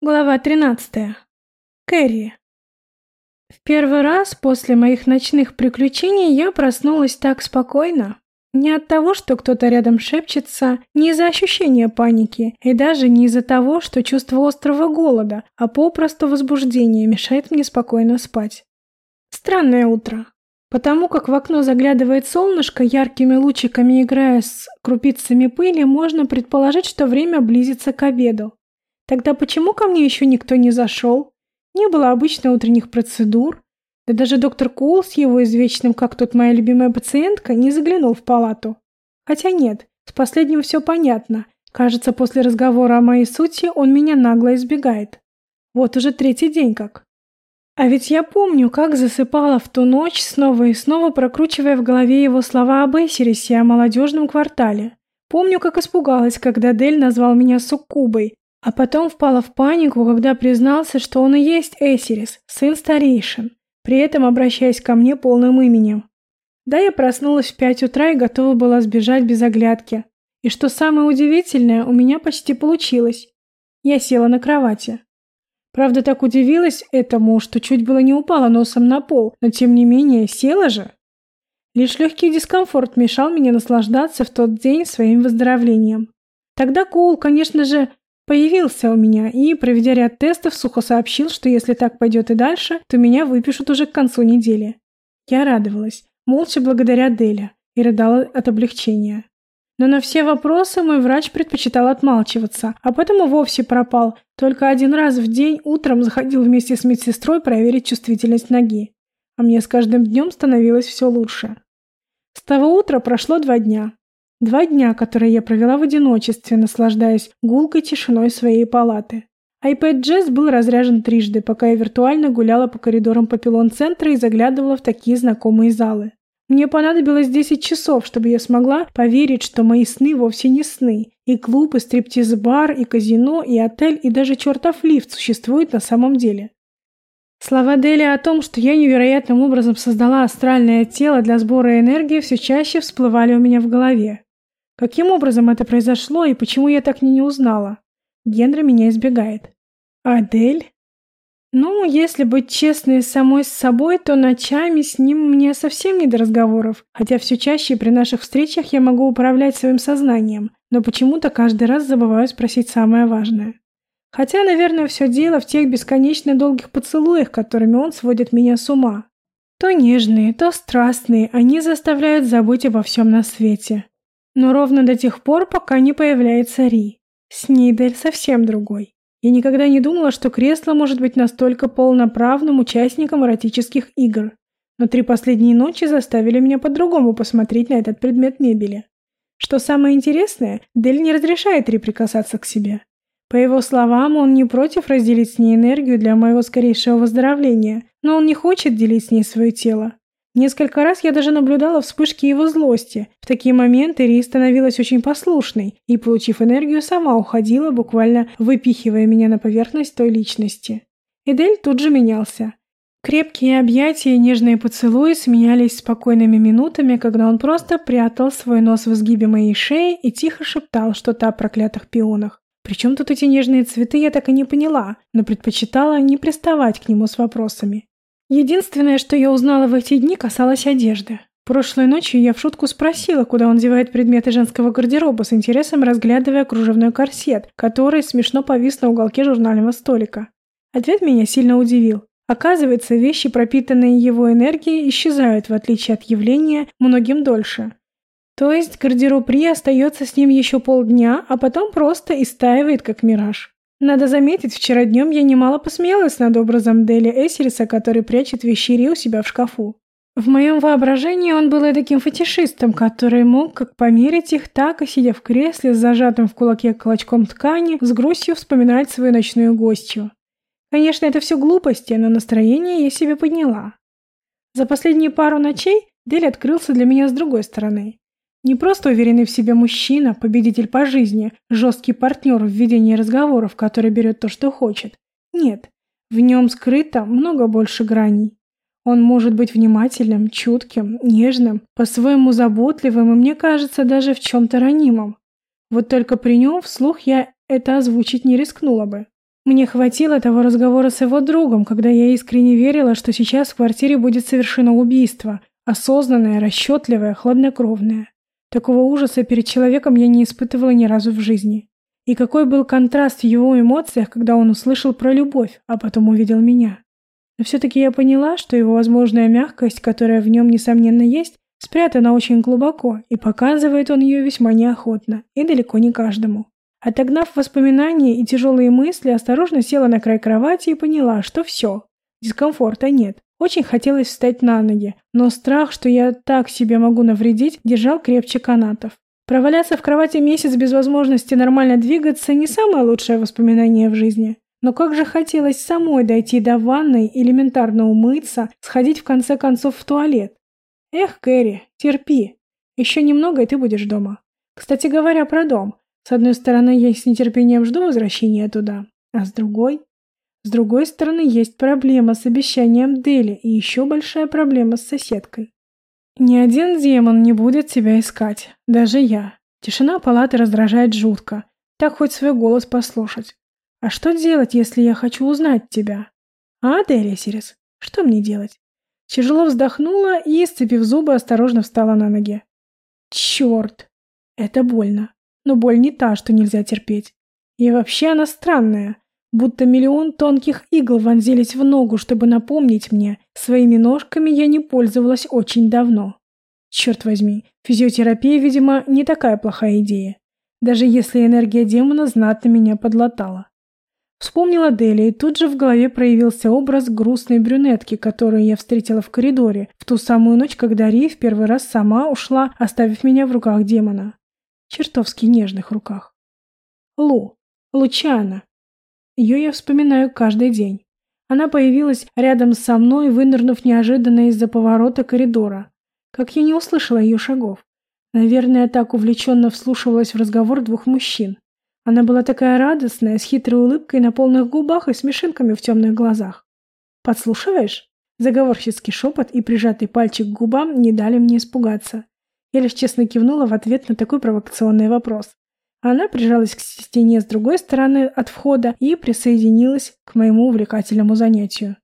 Глава 13. Кэрри. В первый раз после моих ночных приключений я проснулась так спокойно. Не от того, что кто-то рядом шепчется, не из-за ощущения паники, и даже не из-за того, что чувство острого голода, а попросту возбуждение мешает мне спокойно спать. Странное утро. Потому как в окно заглядывает солнышко, яркими лучиками играя с крупицами пыли, можно предположить, что время близится к обеду. Тогда почему ко мне еще никто не зашел? Не было обычно утренних процедур. Да даже доктор Коул с его извечным, как тут моя любимая пациентка, не заглянул в палату. Хотя нет, с последним все понятно. Кажется, после разговора о моей сути он меня нагло избегает. Вот уже третий день как. А ведь я помню, как засыпала в ту ночь, снова и снова прокручивая в голове его слова об Эсерисе о молодежном квартале. Помню, как испугалась, когда Дель назвал меня суккубой, а потом впала в панику, когда признался, что он и есть Эсирис, сын старейшин, при этом обращаясь ко мне полным именем. Да, я проснулась в пять утра и готова была сбежать без оглядки. И что самое удивительное, у меня почти получилось. Я села на кровати. Правда, так удивилась этому, что чуть было не упала носом на пол, но тем не менее села же. Лишь легкий дискомфорт мешал мне наслаждаться в тот день своим выздоровлением. Тогда Коул, конечно же, Появился у меня и, проведя ряд тестов, сухо сообщил, что если так пойдет и дальше, то меня выпишут уже к концу недели. Я радовалась, молча благодаря Деля, и рыдала от облегчения. Но на все вопросы мой врач предпочитал отмалчиваться, а потом и вовсе пропал. Только один раз в день утром заходил вместе с медсестрой проверить чувствительность ноги. А мне с каждым днем становилось все лучше. С того утра прошло два дня. Два дня, которые я провела в одиночестве, наслаждаясь гулкой тишиной своей палаты. iPad Jazz был разряжен трижды, пока я виртуально гуляла по коридорам Папилон-центра и заглядывала в такие знакомые залы. Мне понадобилось 10 часов, чтобы я смогла поверить, что мои сны вовсе не сны. И клуб, и стриптиз-бар, и казино, и отель, и даже чертов лифт существуют на самом деле. Слова Дели о том, что я невероятным образом создала астральное тело для сбора энергии, все чаще всплывали у меня в голове. Каким образом это произошло и почему я так и не узнала? Генри меня избегает. Адель? Ну, если быть честной с самой с собой, то ночами с ним мне совсем не до разговоров, хотя все чаще при наших встречах я могу управлять своим сознанием, но почему-то каждый раз забываю спросить самое важное. Хотя, наверное, все дело в тех бесконечно долгих поцелуях, которыми он сводит меня с ума. То нежные, то страстные, они заставляют забыть обо всем на свете. Но ровно до тех пор, пока не появляется Ри. С ней Дель совсем другой. Я никогда не думала, что кресло может быть настолько полноправным участником эротических игр. Но три последние ночи заставили меня по-другому посмотреть на этот предмет мебели. Что самое интересное, Дель не разрешает Ри прикасаться к себе. По его словам, он не против разделить с ней энергию для моего скорейшего выздоровления, но он не хочет делить с ней свое тело. Несколько раз я даже наблюдала вспышки его злости. В такие моменты Ри становилась очень послушной и, получив энергию, сама уходила, буквально выпихивая меня на поверхность той личности. Эдель тут же менялся. Крепкие объятия и нежные поцелуи сменялись спокойными минутами, когда он просто прятал свой нос в изгибе моей шеи и тихо шептал что-то о проклятых пионах. Причем тут эти нежные цветы я так и не поняла, но предпочитала не приставать к нему с вопросами. Единственное, что я узнала в эти дни, касалось одежды. Прошлой ночью я в шутку спросила, куда он девает предметы женского гардероба, с интересом разглядывая кружевной корсет, который смешно повис на уголке журнального столика. Ответ меня сильно удивил. Оказывается, вещи, пропитанные его энергией, исчезают, в отличие от явления, многим дольше. То есть гардероб Ри остается с ним еще полдня, а потом просто истаивает, как мираж. Надо заметить, вчера днем я немало посмеялась над образом Дели Эсериса, который прячет вещи Ри у себя в шкафу. В моем воображении он был таким фетишистом, который мог как померить их, так и, сидя в кресле с зажатым в кулаке клочком ткани, с грустью вспоминать свою ночную гостью. Конечно, это все глупости, но настроение я себе подняла. За последние пару ночей Дель открылся для меня с другой стороны. Не просто уверенный в себе мужчина, победитель по жизни, жесткий партнер в ведении разговоров, который берет то, что хочет. Нет, в нем скрыто много больше граней. Он может быть внимательным, чутким, нежным, по-своему заботливым и, мне кажется, даже в чем-то ранимым. Вот только при нем вслух я это озвучить не рискнула бы. Мне хватило того разговора с его другом, когда я искренне верила, что сейчас в квартире будет совершено убийство, осознанное, расчетливое, хладнокровное. Такого ужаса перед человеком я не испытывала ни разу в жизни. И какой был контраст в его эмоциях, когда он услышал про любовь, а потом увидел меня. Но все-таки я поняла, что его возможная мягкость, которая в нем, несомненно, есть, спрятана очень глубоко, и показывает он ее весьма неохотно, и далеко не каждому. Отогнав воспоминания и тяжелые мысли, осторожно села на край кровати и поняла, что все, дискомфорта нет. Очень хотелось встать на ноги, но страх, что я так себе могу навредить, держал крепче канатов. Проваляться в кровати месяц без возможности нормально двигаться – не самое лучшее воспоминание в жизни. Но как же хотелось самой дойти до ванной, элементарно умыться, сходить в конце концов в туалет. Эх, Кэрри, терпи. Еще немного, и ты будешь дома. Кстати говоря, про дом. С одной стороны, я с нетерпением жду возвращения туда, а с другой... С другой стороны, есть проблема с обещанием Дели и еще большая проблема с соседкой. Ни один демон не будет тебя искать, даже я. Тишина палаты раздражает жутко. Так хоть свой голос послушать. А что делать, если я хочу узнать тебя? А, Дели, Сирис, что мне делать? Тяжело вздохнула и, сцепив зубы, осторожно встала на ноги. Черт! Это больно. Но боль не та, что нельзя терпеть. И вообще она странная. Будто миллион тонких игл вонзились в ногу, чтобы напомнить мне, своими ножками я не пользовалась очень давно. Черт возьми, физиотерапия, видимо, не такая плохая идея. Даже если энергия демона знатно меня подлатала. Вспомнила Дели, и тут же в голове проявился образ грустной брюнетки, которую я встретила в коридоре, в ту самую ночь, когда Ри в первый раз сама ушла, оставив меня в руках демона. Чертовски нежных руках. Лу. Лучана. Ее я вспоминаю каждый день. Она появилась рядом со мной, вынырнув неожиданно из-за поворота коридора. Как я не услышала ее шагов. Наверное, так увлеченно вслушивалась в разговор двух мужчин. Она была такая радостная, с хитрой улыбкой на полных губах и смешинками в темных глазах. «Подслушиваешь?» Заговорческий шепот и прижатый пальчик к губам не дали мне испугаться. Я лишь честно кивнула в ответ на такой провокационный вопрос. Она прижалась к стене с другой стороны от входа и присоединилась к моему увлекательному занятию.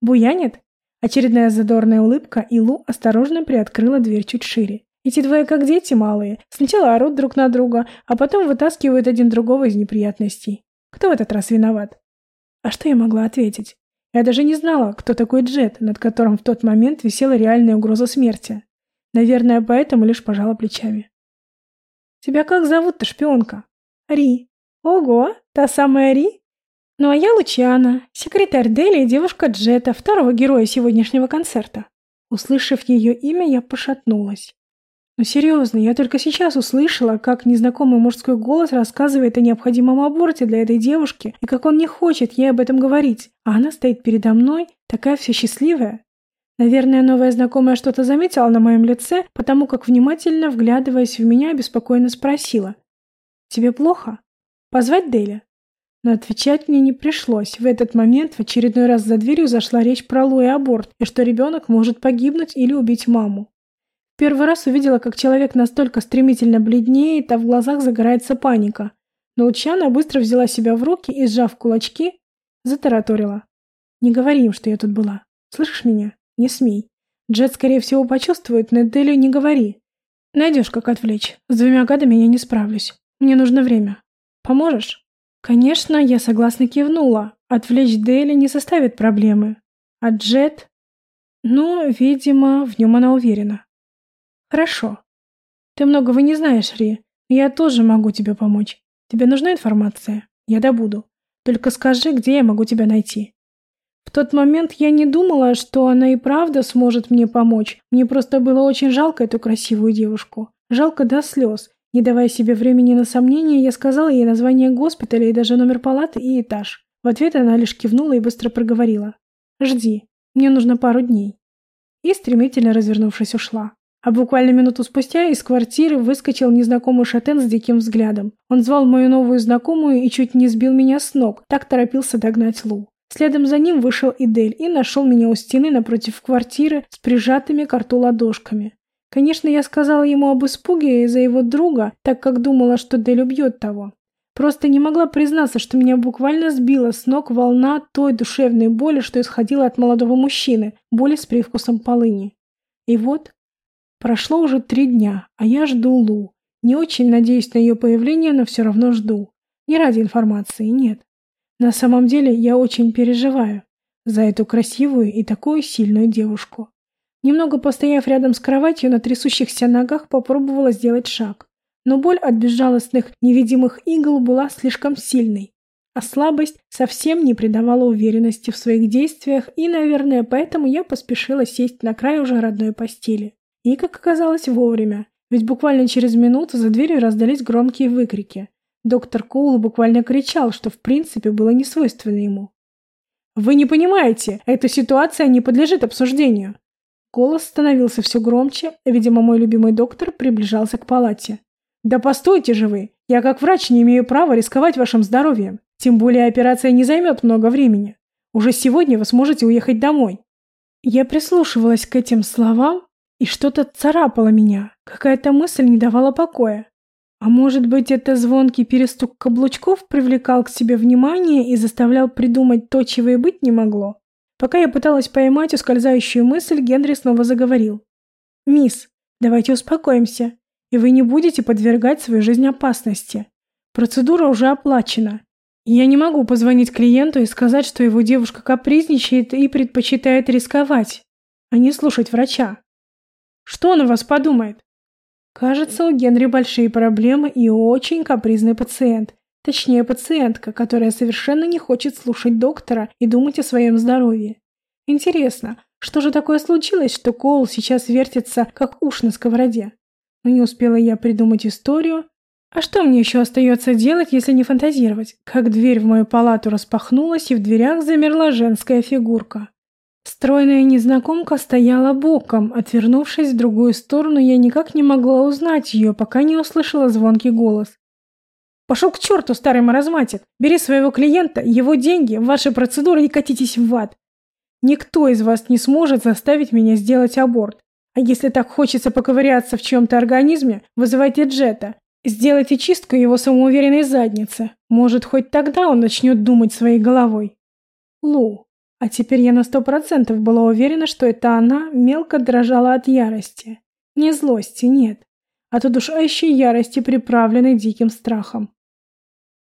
«Буянит?» Очередная задорная улыбка, и Лу осторожно приоткрыла дверь чуть шире. Эти двое как дети малые. Сначала орут друг на друга, а потом вытаскивают один другого из неприятностей. Кто в этот раз виноват? А что я могла ответить? Я даже не знала, кто такой Джет, над которым в тот момент висела реальная угроза смерти. Наверное, поэтому лишь пожала плечами. «Тебя как зовут-то, шпионка?» «Ри». «Ого, та самая Ри?» «Ну а я Лучана, секретарь Дели и девушка Джета, второго героя сегодняшнего концерта». Услышав ее имя, я пошатнулась. Ну серьезно, я только сейчас услышала, как незнакомый мужской голос рассказывает о необходимом аборте для этой девушки и как он не хочет ей об этом говорить. А она стоит передо мной, такая вся счастливая. Наверное, новая знакомая что-то заметила на моем лице, потому как внимательно, вглядываясь в меня, беспокойно спросила. «Тебе плохо? Позвать Деля?» Но отвечать мне не пришлось. В этот момент в очередной раз за дверью зашла речь про Лу и аборт, и что ребенок может погибнуть или убить маму. Первый раз увидела, как человек настолько стремительно бледнеет, а в глазах загорается паника. Но Лучана быстро взяла себя в руки и, сжав кулачки, затараторила. «Не говори им, что я тут была. Слышишь меня? Не смей. Джет, скорее всего, почувствует, но Делю не говори. Найдешь, как отвлечь. С двумя гадами я не справлюсь. Мне нужно время. Поможешь?» Конечно, я согласно кивнула. Отвлечь Дели не составит проблемы. А Джет... Ну, видимо, в нем она уверена. Хорошо. Ты многого не знаешь, Ри. Я тоже могу тебе помочь. Тебе нужна информация? Я добуду. Только скажи, где я могу тебя найти. В тот момент я не думала, что она и правда сможет мне помочь. Мне просто было очень жалко эту красивую девушку. Жалко до слез. Не давая себе времени на сомнения, я сказала ей название госпиталя и даже номер палаты и этаж. В ответ она лишь кивнула и быстро проговорила. «Жди. Мне нужно пару дней». И, стремительно развернувшись, ушла. А буквально минуту спустя из квартиры выскочил незнакомый шатен с диким взглядом. Он звал мою новую знакомую и чуть не сбил меня с ног, так торопился догнать Лу. Следом за ним вышел Идель и нашел меня у стены напротив квартиры с прижатыми к рту ладошками. Конечно, я сказала ему об испуге из-за его друга, так как думала, что Дель убьет того. Просто не могла признаться, что меня буквально сбила с ног волна той душевной боли, что исходила от молодого мужчины, боли с привкусом полыни. И вот, прошло уже три дня, а я жду Лу. Не очень надеюсь на ее появление, но все равно жду. Не ради информации, нет. На самом деле я очень переживаю за эту красивую и такую сильную девушку. Немного постояв рядом с кроватью, на трясущихся ногах попробовала сделать шаг но боль от безжалостных невидимых игл была слишком сильной, а слабость совсем не придавала уверенности в своих действиях, и, наверное, поэтому я поспешила сесть на край уже родной постели. И, как оказалось, вовремя, ведь буквально через минуту за дверью раздались громкие выкрики. Доктор Коул буквально кричал, что в принципе было не свойственно ему. «Вы не понимаете, эта ситуация не подлежит обсуждению!» Голос становился все громче, видимо, мой любимый доктор приближался к палате. Да постойте же вы! Я как врач не имею права рисковать вашим здоровьем. Тем более операция не займет много времени. Уже сегодня вы сможете уехать домой. Я прислушивалась к этим словам, и что-то царапало меня. Какая-то мысль не давала покоя. А может быть, это звонкий перестук каблучков привлекал к себе внимание и заставлял придумать то, чего и быть не могло? Пока я пыталась поймать ускользающую мысль, Генри снова заговорил. «Мисс, давайте успокоимся и вы не будете подвергать свою жизнь опасности. Процедура уже оплачена. Я не могу позвонить клиенту и сказать, что его девушка капризничает и предпочитает рисковать, а не слушать врача. Что он о вас подумает? Кажется, у Генри большие проблемы и очень капризный пациент. Точнее, пациентка, которая совершенно не хочет слушать доктора и думать о своем здоровье. Интересно, что же такое случилось, что Коул сейчас вертится, как уж на сковороде? Но не успела я придумать историю. А что мне еще остается делать, если не фантазировать? Как дверь в мою палату распахнулась, и в дверях замерла женская фигурка. Стройная незнакомка стояла боком, отвернувшись в другую сторону, я никак не могла узнать ее, пока не услышала звонкий голос. «Пошел к черту, старый маразматик! Бери своего клиента, его деньги, ваши процедуры и катитесь в ад! Никто из вас не сможет заставить меня сделать аборт. А если так хочется поковыряться в чем-то организме, вызывайте Джета. Сделайте чистку его самоуверенной задницы. Может, хоть тогда он начнет думать своей головой. Лу. А теперь я на сто процентов была уверена, что это она мелко дрожала от ярости. Не злости, нет. А удушающей ярости, приправленной диким страхом.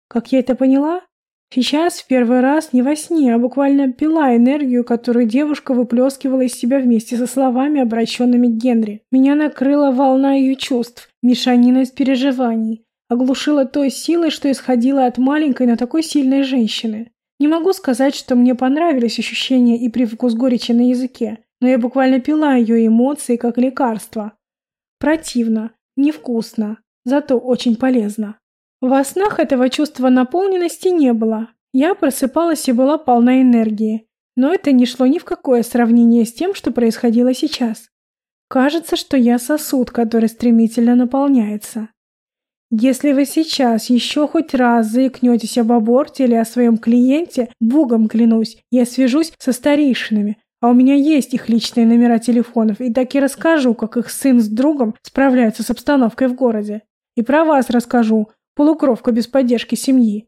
Как я это поняла? Сейчас в первый раз не во сне, а буквально пила энергию, которую девушка выплескивала из себя вместе со словами, обращенными к Генри. Меня накрыла волна ее чувств, мешанина из переживаний, оглушила той силой, что исходила от маленькой, но такой сильной женщины. Не могу сказать, что мне понравились ощущения и привкус горечи на языке, но я буквально пила ее эмоции как лекарство. Противно, невкусно, зато очень полезно. Во снах этого чувства наполненности не было. Я просыпалась и была полна энергии. Но это не шло ни в какое сравнение с тем, что происходило сейчас. Кажется, что я сосуд, который стремительно наполняется. Если вы сейчас еще хоть раз заикнетесь об аборте или о своем клиенте, богом клянусь, я свяжусь со старейшинами, а у меня есть их личные номера телефонов, и так и расскажу, как их сын с другом справляются с обстановкой в городе. И про вас расскажу, Полукровка без поддержки семьи.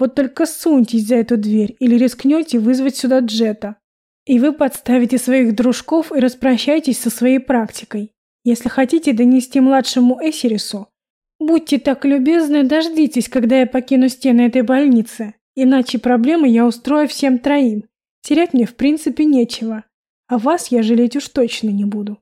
Вот только суньтесь за эту дверь или рискнете вызвать сюда Джета. И вы подставите своих дружков и распрощайтесь со своей практикой. Если хотите донести младшему Эсерису, будьте так любезны, дождитесь, когда я покину стены этой больницы. Иначе проблемы я устрою всем троим. Терять мне в принципе нечего. А вас я жалеть уж точно не буду.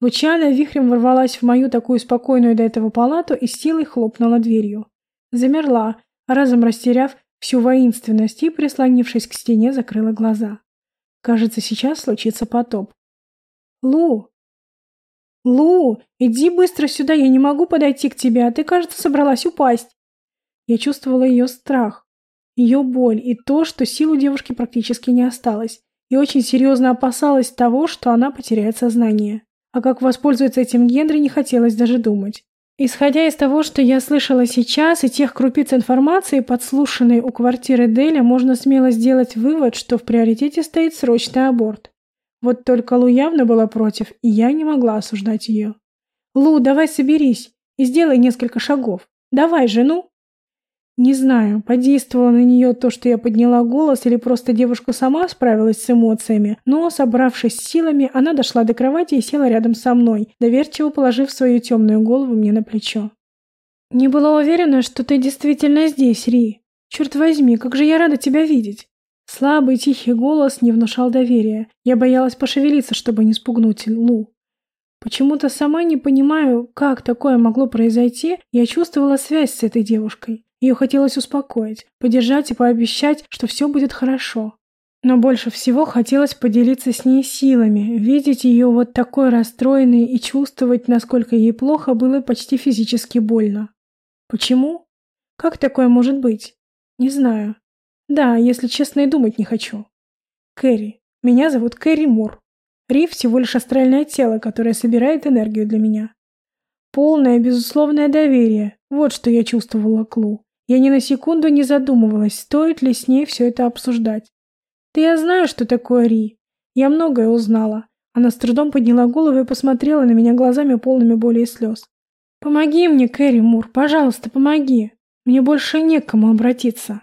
Лучана вихрем ворвалась в мою такую спокойную до этого палату и силой хлопнула дверью. Замерла, разом растеряв всю воинственность и, прислонившись к стене, закрыла глаза. Кажется, сейчас случится потоп. «Лу! Лу! Иди быстро сюда, я не могу подойти к тебе, а ты, кажется, собралась упасть!» Я чувствовала ее страх, ее боль и то, что сил у девушки практически не осталось, и очень серьезно опасалась того, что она потеряет сознание. А как воспользоваться этим Генри не хотелось даже думать. Исходя из того, что я слышала сейчас, и тех крупиц информации, подслушанной у квартиры Деля, можно смело сделать вывод, что в приоритете стоит срочный аборт. Вот только Лу явно была против, и я не могла осуждать ее. «Лу, давай соберись и сделай несколько шагов. Давай, жену!» Не знаю, подействовало на нее то, что я подняла голос, или просто девушка сама справилась с эмоциями, но, собравшись с силами, она дошла до кровати и села рядом со мной, доверчиво положив свою темную голову мне на плечо. «Не была уверена, что ты действительно здесь, Ри. Черт возьми, как же я рада тебя видеть!» Слабый тихий голос не внушал доверия. Я боялась пошевелиться, чтобы не спугнуть Лу. Почему-то сама не понимаю, как такое могло произойти, я чувствовала связь с этой девушкой. Ее хотелось успокоить, поддержать и пообещать, что все будет хорошо. Но больше всего хотелось поделиться с ней силами, видеть ее вот такой расстроенной и чувствовать, насколько ей плохо, было почти физически больно. Почему? Как такое может быть? Не знаю. Да, если честно, и думать не хочу. Кэрри. Меня зовут Кэрри Мур. Ри всего лишь астральное тело, которое собирает энергию для меня. Полное, безусловное доверие. Вот что я чувствовала к Лу. Я ни на секунду не задумывалась, стоит ли с ней все это обсуждать. Да я знаю, что такое Ри. Я многое узнала. Она с трудом подняла голову и посмотрела на меня глазами полными боли и слез. «Помоги мне, Кэрри Мур, пожалуйста, помоги. Мне больше не к кому обратиться».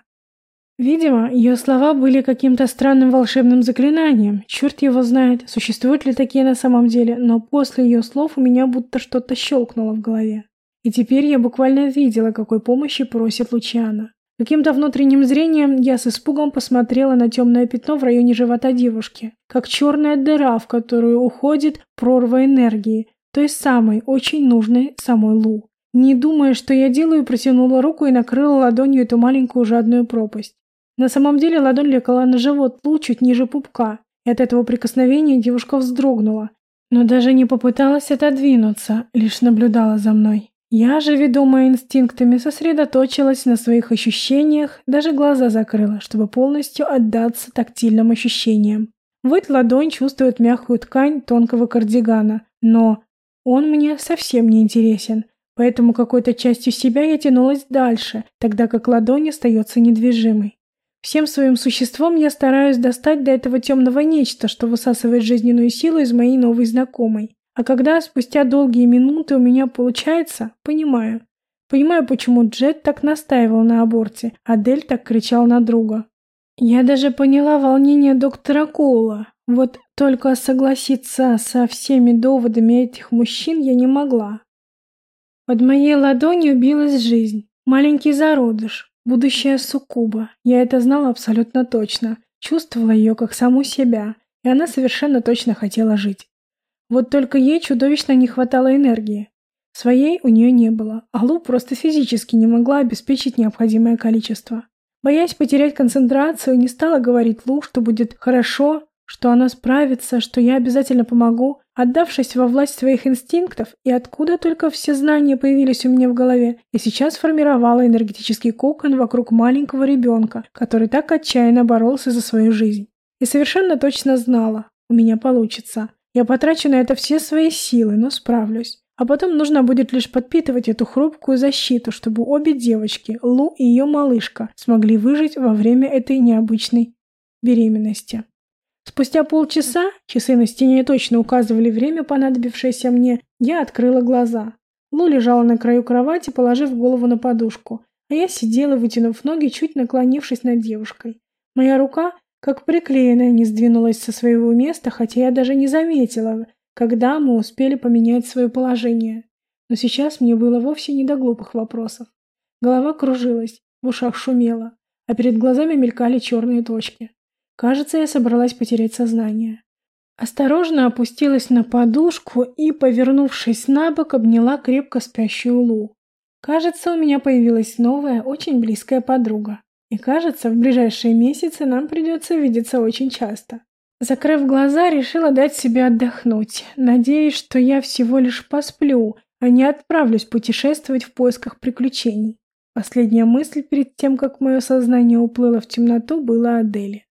Видимо, ее слова были каким-то странным волшебным заклинанием. Черт его знает, существуют ли такие на самом деле, но после ее слов у меня будто что-то щелкнуло в голове. И теперь я буквально видела, какой помощи просит Лучана. Каким-то внутренним зрением я с испугом посмотрела на темное пятно в районе живота девушки, как черная дыра, в которую уходит прорва энергии, той самой, очень нужной самой Лу. Не думая, что я делаю, протянула руку и накрыла ладонью эту маленькую жадную пропасть. На самом деле ладонь легла на живот Лу чуть ниже пупка, и от этого прикосновения девушка вздрогнула, но даже не попыталась отодвинуться, лишь наблюдала за мной. Я же, ведомая инстинктами, сосредоточилась на своих ощущениях, даже глаза закрыла, чтобы полностью отдаться тактильным ощущениям. Вот ладонь чувствует мягкую ткань тонкого кардигана, но он мне совсем не интересен, поэтому какой-то частью себя я тянулась дальше, тогда как ладонь остается недвижимой. Всем своим существом я стараюсь достать до этого темного нечто, что высасывает жизненную силу из моей новой знакомой. А когда спустя долгие минуты у меня получается, понимаю. Понимаю, почему Джет так настаивал на аборте, а Дель так кричал на друга. Я даже поняла волнение доктора Коула. Вот только согласиться со всеми доводами этих мужчин я не могла. Под моей ладонью билась жизнь. Маленький зародыш, Будущая суккуба. Я это знала абсолютно точно. Чувствовала ее как саму себя. И она совершенно точно хотела жить. Вот только ей чудовищно не хватало энергии. Своей у нее не было, а Лу просто физически не могла обеспечить необходимое количество. Боясь потерять концентрацию, не стала говорить Лу, что будет хорошо, что она справится, что я обязательно помогу, отдавшись во власть своих инстинктов, и откуда только все знания появились у меня в голове, я сейчас формировала энергетический кокон вокруг маленького ребенка, который так отчаянно боролся за свою жизнь. И совершенно точно знала, у меня получится. Я потрачу на это все свои силы, но справлюсь. А потом нужно будет лишь подпитывать эту хрупкую защиту, чтобы обе девочки, Лу и ее малышка, смогли выжить во время этой необычной беременности. Спустя полчаса, часы на стене точно указывали время, понадобившееся мне, я открыла глаза. Лу лежала на краю кровати, положив голову на подушку, а я сидела, вытянув ноги, чуть наклонившись над девушкой. Моя рука, как приклеенная, не сдвинулась со своего места, хотя я даже не заметила, когда мы успели поменять свое положение. Но сейчас мне было вовсе не до глупых вопросов. Голова кружилась, в ушах шумело, а перед глазами мелькали черные точки. Кажется, я собралась потерять сознание. Осторожно опустилась на подушку и, повернувшись на бок, обняла крепко спящую Лу. Кажется, у меня появилась новая, очень близкая подруга. И кажется, в ближайшие месяцы нам придется видеться очень часто. Закрыв глаза, решила дать себе отдохнуть, надеясь, что я всего лишь посплю, а не отправлюсь путешествовать в поисках приключений. Последняя мысль перед тем, как мое сознание уплыло в темноту, была о.